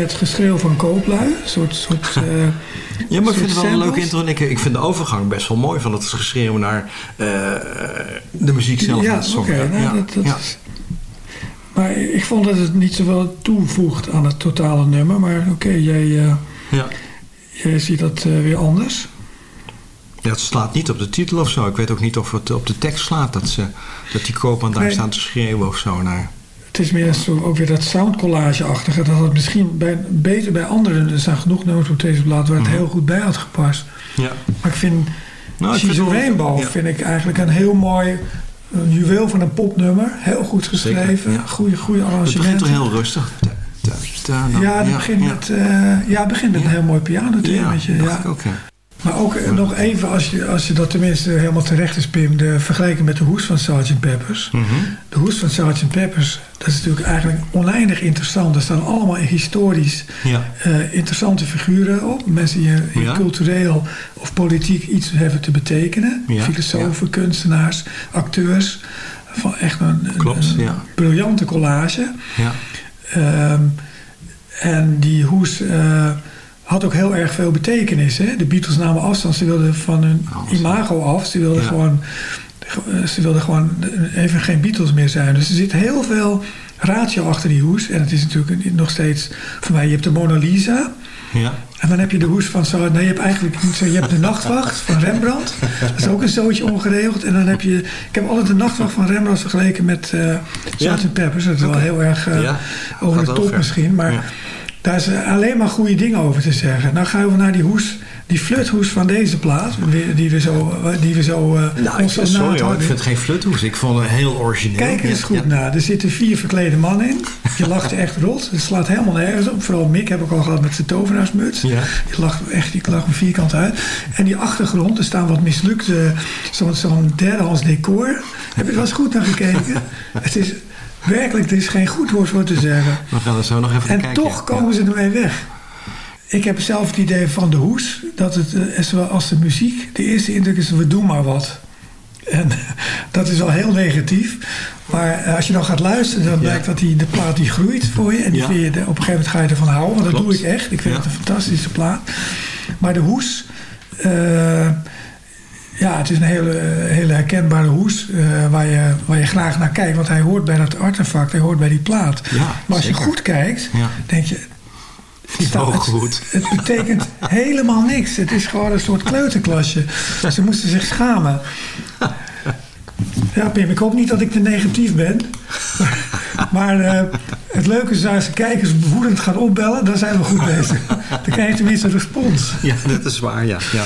Met geschreeuw van kooplui. Soort... soort eh, Ja, maar ik vind het wel een leuke intro. En ik, ik vind de overgang best wel mooi van het geschreeuwen naar eh, de muziek zelf. Ja, oké. nou, ja. dat, dat ja. is- Maar ik vond dat het niet zoveel toevoegt aan het totale nummer. Maar oké, jij, eh, Ja. jij ziet dat eh, weer anders. Ja, het slaat niet op de titel of zo. Ik weet ook niet of het op de tekst slaat dat, ze, dat die koopman daar Nee. staan te schreeuwen of zo. Naar. Het is meer zo, ook weer dat soundcollage-achtige. Dat het misschien bij, beter bij anderen... Er zijn genoeg nummers op deze blad waar het Mhm. heel goed bij had gepast. Ja. Maar ik vind... Nou, She's Rainbow ja. vind ik eigenlijk een heel mooi... Een juweel van een popnummer. Heel goed geschreven. Ja. Goede, goede Het arrangementen. begint toch heel rustig. Ta, ta, dan- Ja, het begint met, eh, ja, het begint met een heel mooi pianothemaatje. dacht Ja, ik ook, ja. Maar ook eh, nog even, als je, als je dat tenminste helemaal terecht is, Pim... de vergelijking met de hoes van Sgt. Peppers. Mhm. De hoes van Sgt. Peppers, dat is natuurlijk eigenlijk oneindig interessant. Er staan allemaal historisch Ja. eh, interessante figuren op. Mensen die in Ja. cultureel of politiek iets hebben te betekenen. Ja, Filosofen, kunstenaars, acteurs. Van echt een, Klopt, briljante collage. Ja. Ehm, en die hoes eh, had ook heel erg veel betekenis. Hè? De Beatles namen afstand. Ze wilden van hun imago af. Ze wilden, Ja. gewoon, ze wilden gewoon even geen Beatles meer zijn. Dus er zit heel veel ratio achter die hoes. En het is natuurlijk nog steeds... Voor mij, je hebt de Mona Lisa... Ja. En dan heb je de hoes van zo. Nee, je hebt eigenlijk niet zo. Je hebt de nachtwacht van Rembrandt. Dat is ook een zootje ongeregeld. En dan heb je. Ik heb altijd de nachtwacht van Rembrandt vergeleken met Ja. Sgt. Peppers. Dat is wel heel erg eh, Ja, over gaat de top misschien. Maar. Daar is alleen maar goede dingen over te zeggen. Nou gaan we naar die hoes. Die fluthoes van deze plaat. die- we zo. Die we zo eh, Nou, ik zo sorry hoor, ik vind het geen fluthoes. Ik vond het heel origineel. Kijk eens goed ja. naar. Er zitten vier verklede mannen in. Je lacht echt rot. Het slaat helemaal nergens op. Vooral Mick heb ik al gehad met zijn tovenaarsmuts. Ja. Die lacht echt die lacht me vierkant uit. En die achtergrond, er staan wat mislukte... Zo'n zo'n derdehands decor. Heb je er wel eens goed naar gekeken? het is werkelijk, er is geen goed woord voor te zeggen. We gaan er zo nog even En kijken. toch komen ze ermee weg. Ik heb zelf het idee van de hoes, dat het eh, zowel als de muziek, de eerste indruk is, we doen maar wat. En dat is al heel negatief. Maar eh, als je dan gaat luisteren, dan blijkt dat die, de plaat die groeit voor je. En die Ja. vind je, op een gegeven moment ga je ervan houden. Want dat Klopt. doe ik echt. Ik vind Ja. het een fantastische plaat. Maar de hoes... eh, ja, het is een hele, hele herkenbare hoes eh, waar, je, waar je graag naar kijkt. Want hij hoort bij dat artefact, hij hoort bij die plaat. Ja, maar als je goed kijkt, Ja. denk je... Het, staat- Oh, het- goed. het betekent helemaal niks. Het is gewoon een soort kleuterklasje. Ze moesten zich schamen. Ja, Pim, ik hoop niet dat ik te negatief ben. Maar eh, het leuke is als de kijkers woedend gaan opbellen, dan zijn we goed bezig. Dan krijg je tenminste een respons. Ja, dat is waar, ja. ja.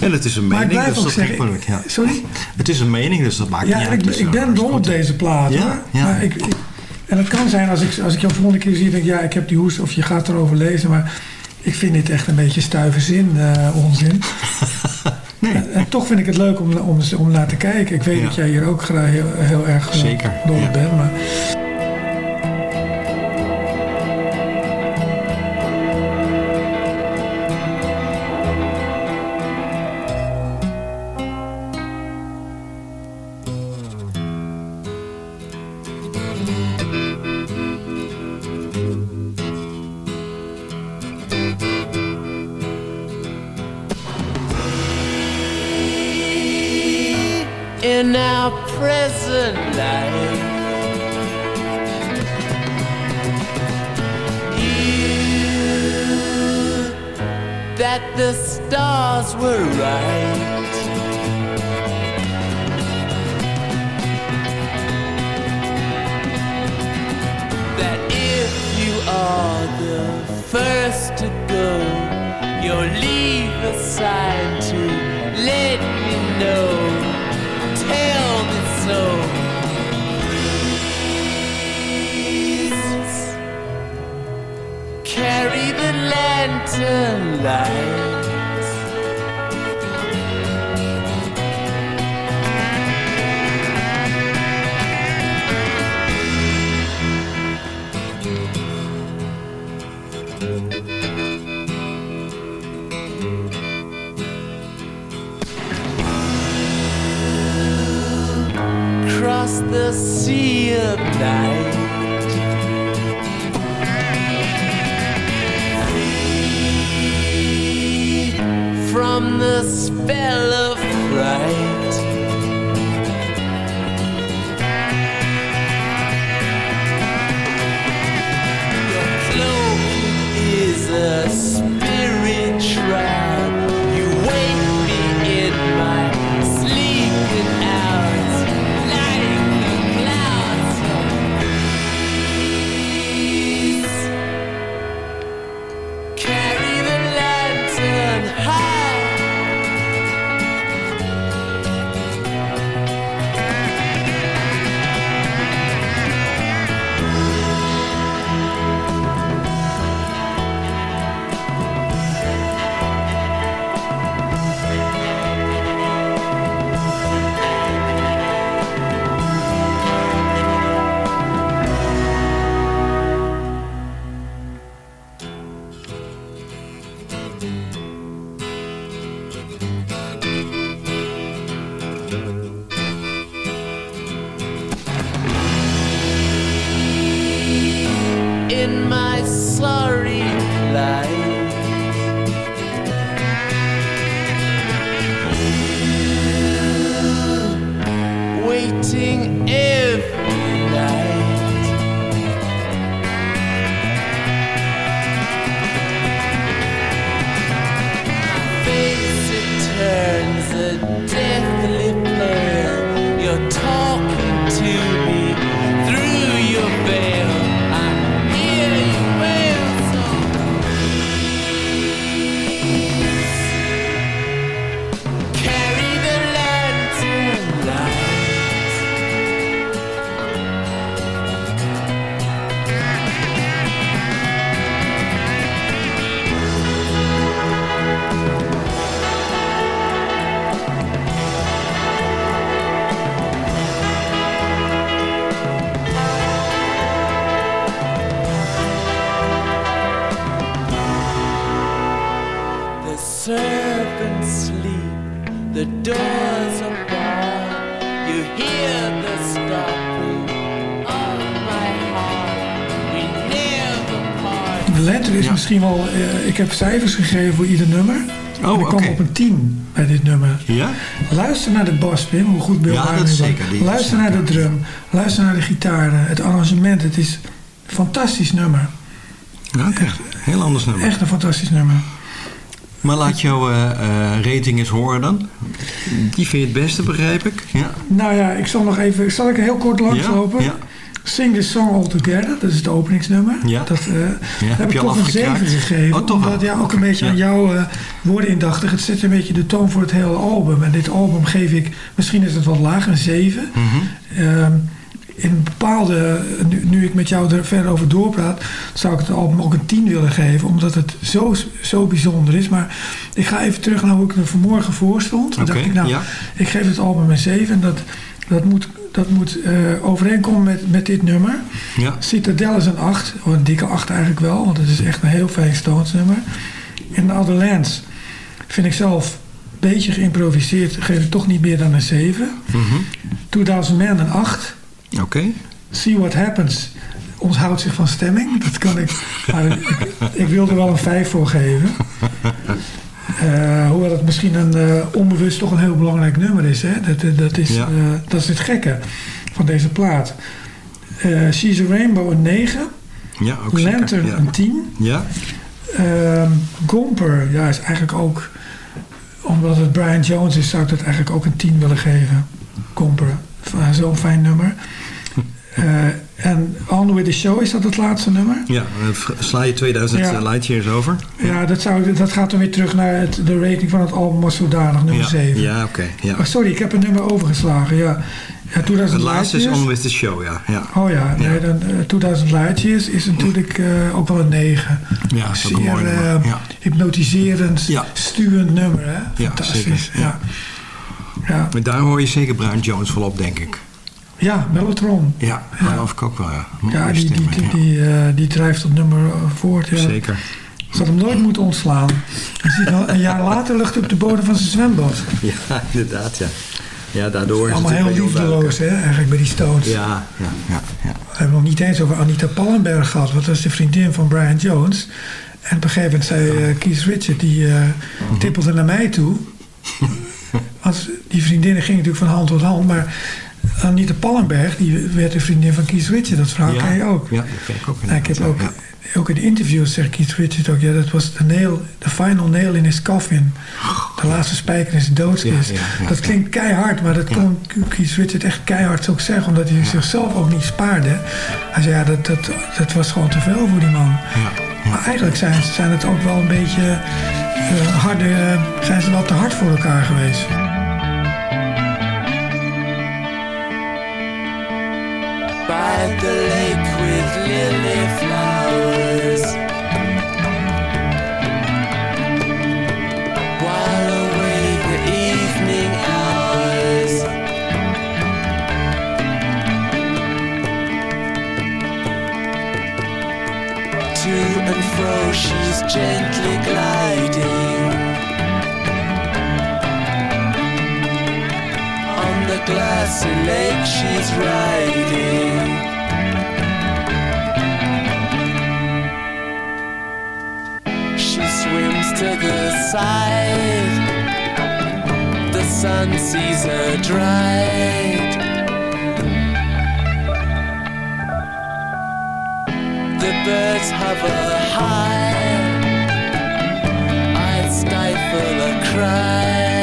En het is een Maar ik mening, blijf dus ook dat zeggen... moeilijk. Ja. Sorry? Het is een mening, dus dat maakt Ja, niet ik, uit. Dus, ik ja, ben dat is dol op deze plaat. Ja, ja. Maar ik, ik- en het kan zijn als ik, als ik jou volgende keer zie, denk ik, ja, ik heb die hoes, of je gaat erover lezen, maar ik vind dit echt een beetje stuive zin, eh, onzin. en, en toch vind ik het leuk om, om, om naar te kijken. Ik weet Ja. dat jij hier ook graag heel, heel erg eh, Zeker, ja. bent, maar... sign to let me know. Tell me so. Please carry the lantern light. In my sorry ik heb cijfers gegeven voor ieder nummer. Oh, en ik kwam op een 10 bij dit nummer. Ja? Luister naar de bas, Pim, hoe goed Bill Ja, dat is zeker. Die Luister naar de drum. Luister naar de gitaren. Het arrangement. Het is een fantastisch nummer. Oké, heel anders nummer. Echt een fantastisch nummer. Maar laat jouw eh, rating eens horen dan. Die vind je het beste, begrijp ik. Ja. Nou ja, ik zal nog even... Zal ik heel kort langslopen? Ja, ja. Sing this song all together. Dat is het openingsnummer. Ja. Dat daar heb ik al toch een afgekraakt? 7 gegeven. Oh, toch omdat ja, ook een beetje Ja. aan jouw eh, woorden indachtig. Het zet een beetje de toon voor het hele album. En dit album geef ik... Misschien is het wat lager, een 7. Mhm. Ehm, in een bepaalde, nu, nu ik met jou er verder over doorpraat, zou ik het album ook een 10 willen geven, omdat het zo, zo bijzonder is. Maar ik ga even terug naar hoe ik er vanmorgen voor stond. Dacht ik, nou, ja. ik geef het album een 7 en dat, dat moet, dat moet eh, overeenkomen met, met dit nummer. Ja. Citadel is een 8, of een dikke 8 eigenlijk wel, want het is echt een heel fijn Stones nummer. In The Other Lands vind ik zelf een beetje geïmproviseerd, geef ik toch niet meer dan een 7. Mhm. 2000 Man een 8. Oké. See What Happens onthoudt zich van stemming. Dat kan ik, ik wil er wel een 5 voor geven. Eh, hoewel het misschien een eh, onbewust toch een heel belangrijk nummer is. Hè? Dat, dat, is, Ja. eh, dat is het gekke van deze plaat. Eh She's a Rainbow een 9. Ja, ook zeker. Lantern Ja. een 10. Ja? Ehm, Gomper ja, is eigenlijk ook... Omdat het Brian Jones is, zou ik dat eigenlijk ook een 10 willen geven. Gomper. Zo'n fijn nummer. Eh, en On With The Show, is dat het laatste nummer? Ja, dan sla je 2000 Ja. ja. light years over. Ja, dat, zou, dat gaat dan weer terug naar het, de rating van het album was zodanig, nummer ja. 7. Ja, oké. ja. Oh, sorry, ik heb een nummer overgeslagen, ja. ja 2000 Het laatste is On. With The Show, ja. ja. Oh ja, nee, dan, eh, 2000 Light Years is natuurlijk eh, ook wel een 9. Ja, dat is Zeer mooi eh, Ja. hypnotiserend, stuwend nummer, hè? Ja, Fantastisch. zeker, ja. Ja. Ja. Maar daar hoor je zeker Brian Jones volop, denk ik. Ja, Mellotron. Ja, geloof ik ook wel, ja. Ja, die, die, stem, die, ja. die, eh, die drijft dat nummer eh, voort. Ja. Zeker. Ze had hem nooit moeten ontslaan. Je ziet al, een jaar later ligt hij op de bodem van zijn zwembad. Ja, inderdaad, ja. Ja, daardoor is Allemaal het heel liefdeloos, hè, eigenlijk bij die Stones. Ja, ja, ja. ja. We hebben nog niet eens over Anita Pallenberg gehad. Want dat is de vriendin van Brian Jones. En op een gegeven moment zei eh, Keith Richard, die eh, tippelde naar mij toe. Als, die vriendinnen gingen natuurlijk van hand tot hand, maar Anita Pallenberg, die werd de vriendin van Keith Richard. Dat verhaal ken je ook. Ja, dat ken ik ook. Nou, ik heb ook, in de interviews zegt Keith Richard ook, ja, dat was de nail, de final nail in his coffin. De laatste spijker in zijn doodskist. Dat klinkt keihard, maar dat kon Keith Richard echt keihard ook zeggen, omdat hij zichzelf ook niet spaarde. Hij zei, ja, dat, dat, dat was gewoon te veel voor die man. Maar eigenlijk zijn, zijn het ook wel een beetje eh, harde, eh, zijn ze wel te hard voor elkaar geweest. By the lake with lily flowers. While away the evening hours. To and fro she's gently gliding. On the glassy lake she's riding. To the side. The sun sees her dried. The birds hover high. I'd stifle a cry.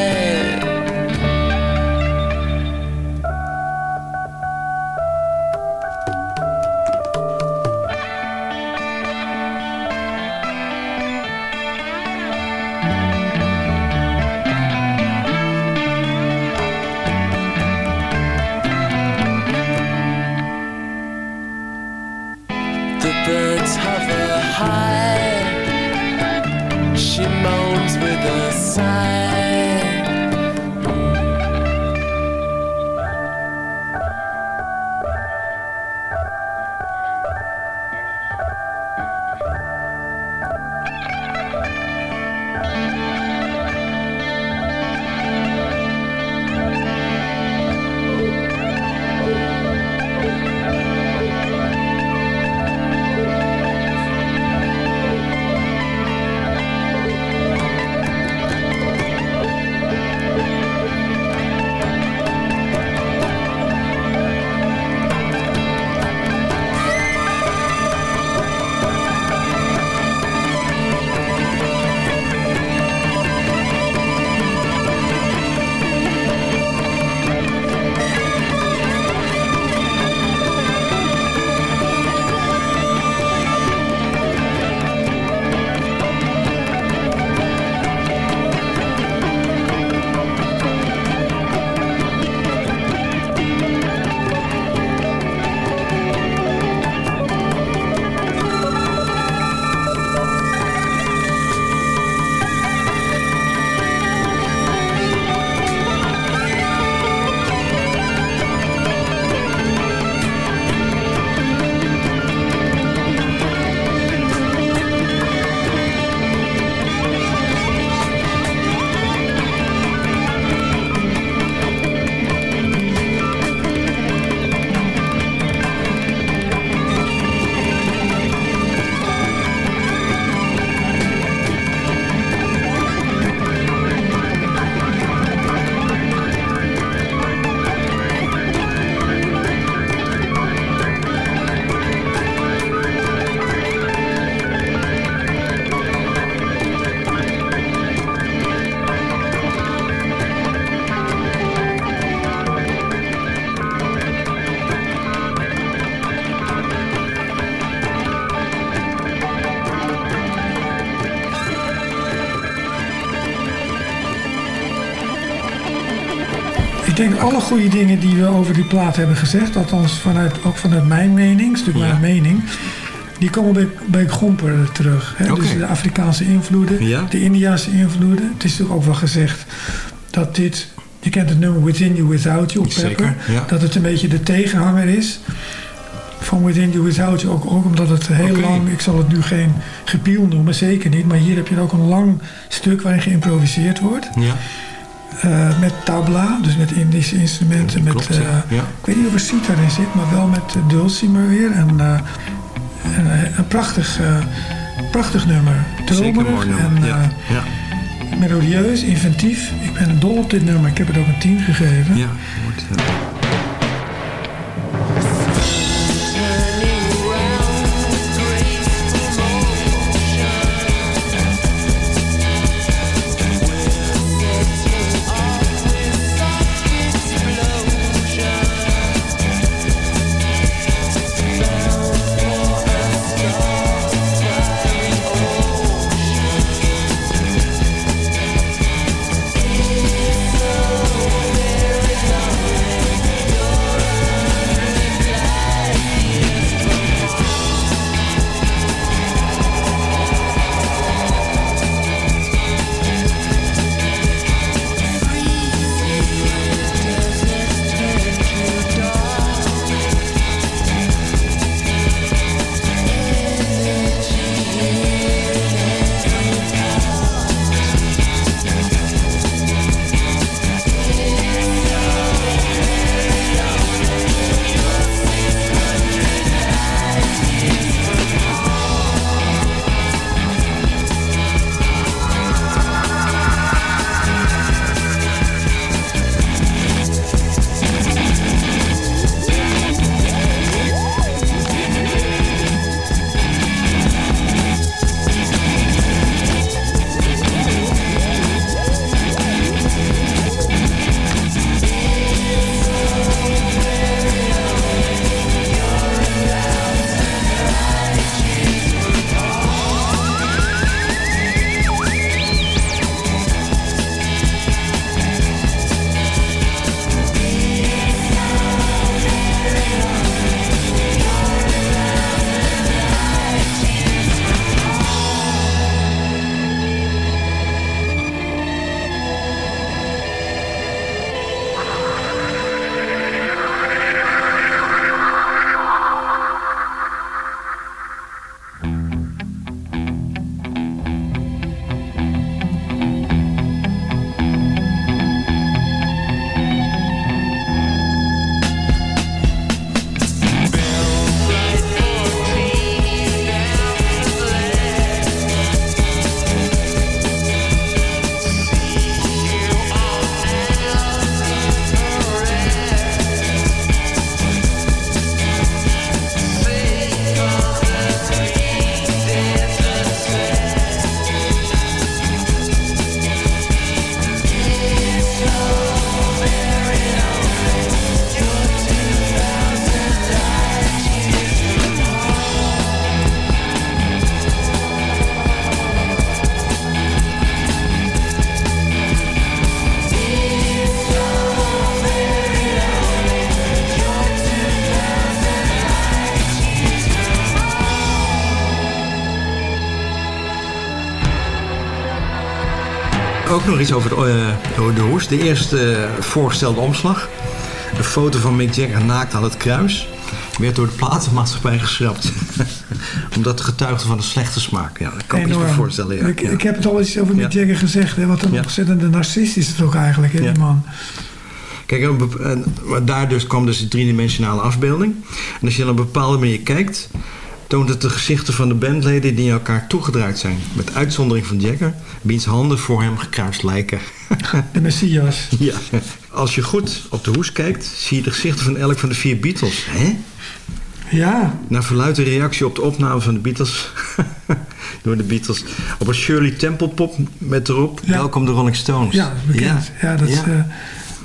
Goede dingen die we over die plaat hebben gezegd, althans vanuit, ook vanuit mijn mening, stuk mijn mening, die komen bij, bij Gomper terug. Hè? Dus de Afrikaanse invloeden, Ja. de Indiaanse invloeden. Het is natuurlijk ook wel gezegd dat dit, je kent het nummer Within You Without You Pepper, ja. dat het een beetje de tegenhanger is van Within You Without You. Ook, ook omdat het heel lang, ik zal het nu geen gepiel noemen, zeker niet, maar hier heb je ook een lang stuk waarin geïmproviseerd wordt. Ja. Eh, met tabla, dus met Indische instrumenten. Met, Klopt, eh. Ja. Ik weet niet of er sitar in zit, maar wel met uh, dulcimer weer. En, eh, en, eh, een prachtig, eh, Prachtig nummer. Dromerig en ja. eh, ja. melodieus, inventief. Ik ben dol op dit nummer. Ik heb het ook een 10 gegeven. ja. Ook nog iets over de, over de hoes. De eerste eh, voorgestelde omslag. Een foto van Mick Jagger naakt aan het kruis. Werd door de platenmaatschappij geschrapt. Omdat het getuigde van een slechte smaak. Ja, dat kan ik me iets voorstellen. Ja. Ik, Ja. ik heb het al eens over Mick Ja. Jagger gezegd. Hè, wat een ontzettende narcist is het ook eigenlijk, hè, die man. Kijk, en daar dus kwam dus die driedimensionale afbeelding. En als je op een bepaalde manier kijkt, toont het de gezichten van de bandleden die naar elkaar toegedraaid zijn. Met uitzondering van Jagger, wiens handen voor hem gekruist lijken. De Messias. ja. Als je goed op de hoes kijkt, zie je de gezichten van elk van de vier Beatles. Hè? Ja, Naar verluidt de reactie op de opname van de Beatles. door de Beatles. Op een Shirley Temple pop met erop. Ja. Welkom de Rolling Stones. ja bekend. Ja, dat, is, Ja. eh,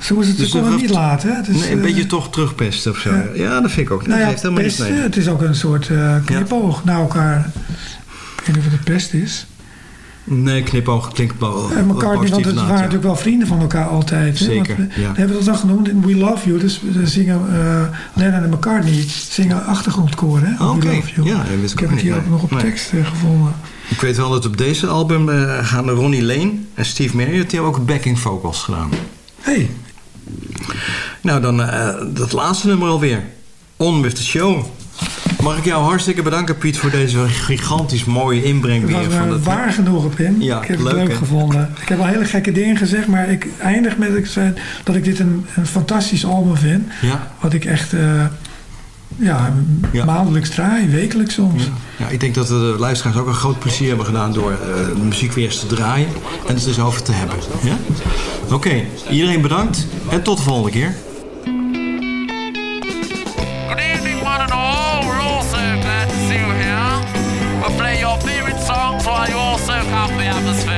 zo is het Dus dus het niet laten. Is, nee, een eh, beetje toch terugpesten of zo. Ja. ja. dat vind ik ook. Dat Nou ja, heeft helemaal niks pest, mee. eh, het is ook een soort knipoog naar elkaar. Ik weet niet of het de pest is. Nee, knipoog klinkt wel En McCartney, want het waren natuurlijk wel vrienden van elkaar altijd. hè, Zeker, want we, ja. we hebben dat dan genoemd in We Love You. Dus we zingen eh Lennon en McCartney zingen achtergrondkoor. Hè, Oh, oké. Love You. Ja, ik ik heb het hier ook nog op nee. tekst eh, gevonden. Ik weet wel dat op deze album eh, gaan Ronnie Lane en Steve Marriott... die hebben ook backing vocals gedaan. hey, Nou, dan dat laatste nummer alweer. On with the show. Mag ik jou hartstikke bedanken, Piet, voor deze gigantisch mooie inbreng. weer van eh, het waar genoeg op in. Ja, ik heb leuk, het leuk gevonden. Ik heb al hele gekke dingen gezegd, maar ik eindig met ik dat ik dit een, een fantastisch album vind. Ja. Wat ik echt... Eh, ja, maandelijks draai, wekelijks soms. Ja. ik denk dat de luisteraars ook een groot plezier hebben gedaan door eh, de muziek weer eens te draaien en het dus over te hebben. Ja? Oké, iedereen bedankt en tot de volgende keer. So coffee atmosphere.